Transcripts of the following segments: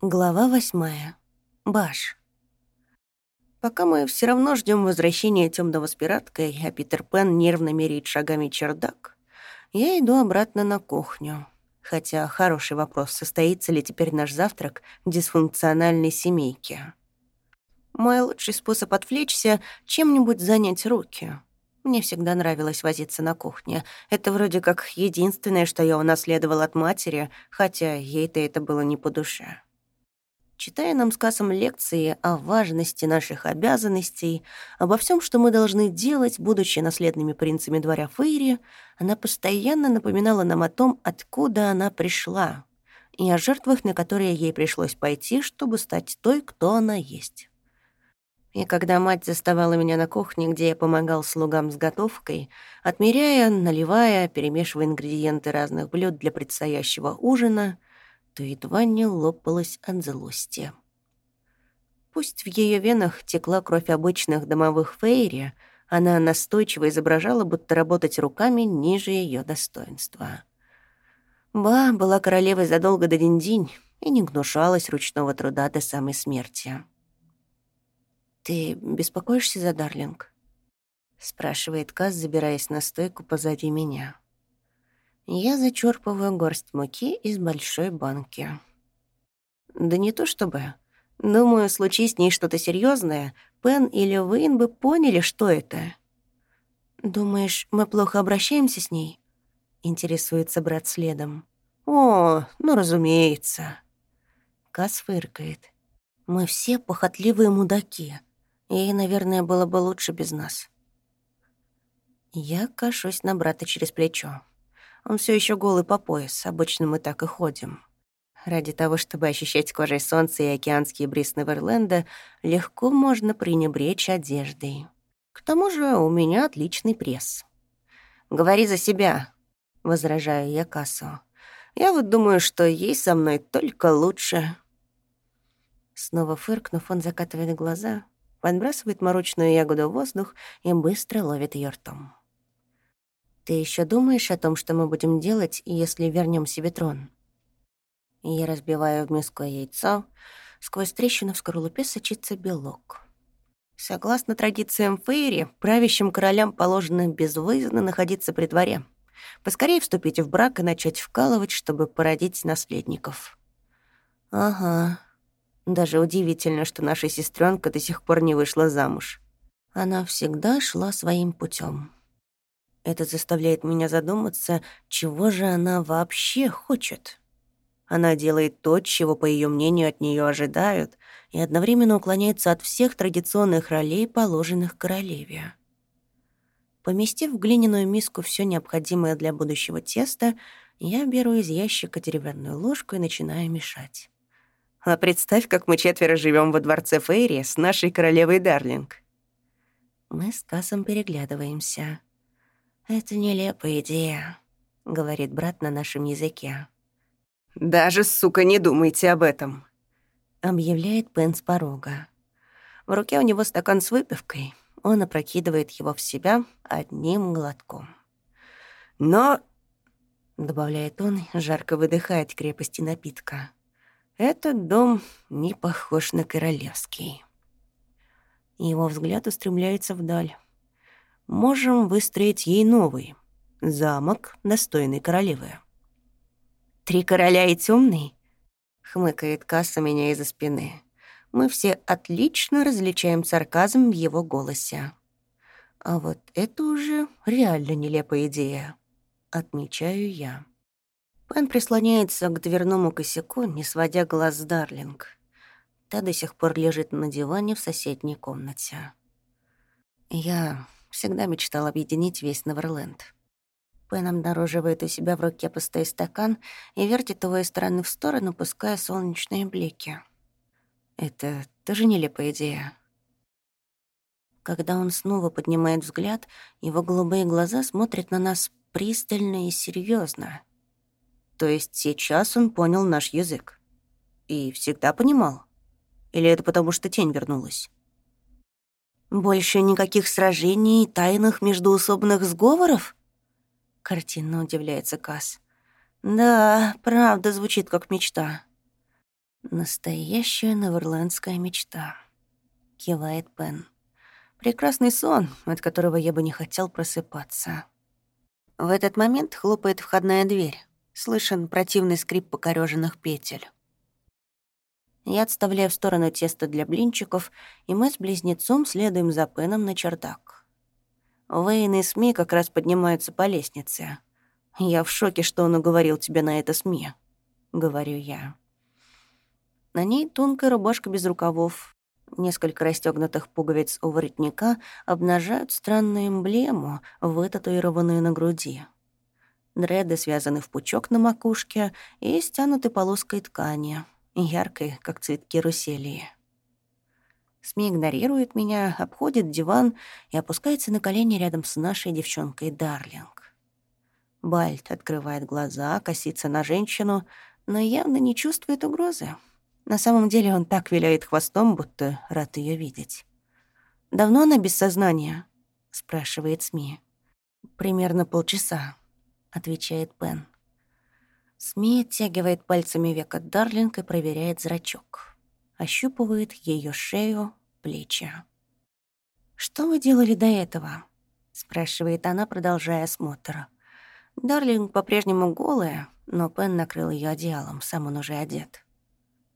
Глава восьмая. Баш. Пока мы все равно ждем возвращения темного с пираткой, а Питер Пен нервно меряет шагами чердак, я иду обратно на кухню. Хотя хороший вопрос, состоится ли теперь наш завтрак в дисфункциональной семейке. Мой лучший способ отвлечься — чем-нибудь занять руки. Мне всегда нравилось возиться на кухне. Это вроде как единственное, что я унаследовала от матери, хотя ей-то это было не по душе. Читая нам с Кассом лекции о важности наших обязанностей, обо всем, что мы должны делать, будучи наследными принцами дворя Фейри, она постоянно напоминала нам о том, откуда она пришла, и о жертвах, на которые ей пришлось пойти, чтобы стать той, кто она есть. И когда мать заставала меня на кухне, где я помогал слугам с готовкой, отмеряя, наливая, перемешивая ингредиенты разных блюд для предстоящего ужина, то едва не лопалась от злости. Пусть в ее венах текла кровь обычных домовых фейри, она настойчиво изображала, будто работать руками ниже ее достоинства. Ба была королевой задолго до день-день и не гнушалась ручного труда до самой смерти. «Ты беспокоишься за Дарлинг?» — спрашивает Каз, забираясь на стойку позади меня. Я зачерпываю горсть муки из большой банки. Да не то чтобы. Думаю, случись с ней что-то серьезное, Пен или Уин бы поняли, что это. «Думаешь, мы плохо обращаемся с ней?» — интересуется брат следом. «О, ну, разумеется». Кас фыркает. «Мы все похотливые мудаки. Ей, наверное, было бы лучше без нас». Я кашусь на брата через плечо. Он все еще голый по пояс, обычно мы так и ходим. Ради того, чтобы ощущать кожей солнце и океанские бриз Неверленда, легко можно пренебречь одеждой. К тому же у меня отличный пресс. «Говори за себя», — возражаю я Кассу. «Я вот думаю, что ей со мной только лучше». Снова фыркнув, он закатывает глаза, подбрасывает морочную ягоду в воздух и быстро ловит ее ртом. «Ты еще думаешь о том, что мы будем делать, если вернем себе трон?» Я разбиваю в миску яйцо. Сквозь трещину в скорлупе сочится белок. Согласно традициям Фейри, правящим королям положено безвыездно находиться при дворе. Поскорее вступить в брак и начать вкалывать, чтобы породить наследников. Ага. Даже удивительно, что наша сестренка до сих пор не вышла замуж. Она всегда шла своим путем. Это заставляет меня задуматься, чего же она вообще хочет. Она делает то, чего, по ее мнению, от нее ожидают, и одновременно уклоняется от всех традиционных ролей, положенных королеве. Поместив в глиняную миску все необходимое для будущего теста, я беру из ящика деревянную ложку и начинаю мешать. А представь, как мы четверо живем во дворце Фейри с нашей королевой Дарлинг. Мы с Кассом переглядываемся. «Это нелепая идея», — говорит брат на нашем языке. «Даже, сука, не думайте об этом», — объявляет Пен с порога. В руке у него стакан с выпивкой. Он опрокидывает его в себя одним глотком. «Но», — добавляет он, жарко выдыхает крепости напитка, «этот дом не похож на королевский». Его взгляд устремляется вдаль можем выстроить ей новый замок достойной королевы. «Три короля и темный?» — хмыкает Касса меня из-за спины. Мы все отлично различаем сарказм в его голосе. А вот это уже реально нелепая идея. Отмечаю я. Пен прислоняется к дверному косяку, не сводя глаз с Дарлинг. Та до сих пор лежит на диване в соседней комнате. Я Всегда мечтал объединить весь Неверленд. Пен обнаруживает у себя в руке пустой стакан и вертит его из стороны в сторону, пуская солнечные блики. Это тоже нелепая идея. Когда он снова поднимает взгляд, его голубые глаза смотрят на нас пристально и серьезно. То есть сейчас он понял наш язык. И всегда понимал? Или это потому, что тень вернулась? Больше никаких сражений и тайных междуусобных сговоров? Картинно удивляется Касс. Да, правда, звучит как мечта. «Настоящая новерландская мечта», — кивает Пен. «Прекрасный сон, от которого я бы не хотел просыпаться». В этот момент хлопает входная дверь. Слышен противный скрип покорёженных петель. Я отставляю в сторону тесто для блинчиков, и мы с близнецом следуем за Пеном на чердак. Вейн и СМИ как раз поднимаются по лестнице. «Я в шоке, что он уговорил тебя на это СМИ», — говорю я. На ней тонкая рубашка без рукавов. Несколько расстёгнутых пуговиц у воротника обнажают странную эмблему, вытатуированную на груди. Дреды связаны в пучок на макушке и стянуты полоской ткани, яркой, как цветки руселии. СМИ игнорирует меня, обходит диван и опускается на колени рядом с нашей девчонкой Дарлинг. Бальт открывает глаза, косится на женщину, но явно не чувствует угрозы. На самом деле он так виляет хвостом, будто рад ее видеть. «Давно она без сознания?» — спрашивает СМИ. «Примерно полчаса», — отвечает Пен. СМИ оттягивает пальцами века Дарлинг и проверяет зрачок. Ощупывает ее шею, плечи. «Что вы делали до этого?» — спрашивает она, продолжая осмотр. Дарлинг по-прежнему голая, но Пен накрыл ее одеялом, сам он уже одет.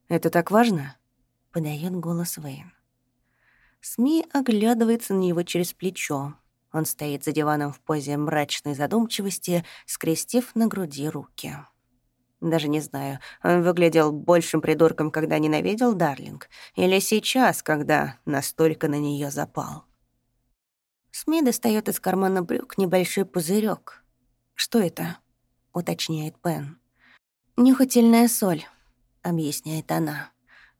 «Это так важно?» — подает голос Вейн. СМИ оглядывается на него через плечо, он стоит за диваном в позе мрачной задумчивости, скрестив на груди руки. Даже не знаю, он выглядел большим придурком, когда ненавидел Дарлинг, или сейчас, когда настолько на нее запал. СМИ достает из кармана брюк небольшой пузырек. «Что это?» — уточняет Пен. «Нюхательная соль», — объясняет она.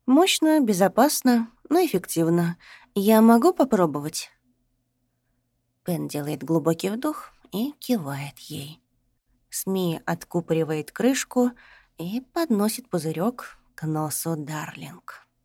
«Мощно, безопасно, но эффективно. Я могу попробовать?» Пен делает глубокий вдох и кивает ей. СМИ откупоривает крышку и подносит пузырек к носу Дарлинг.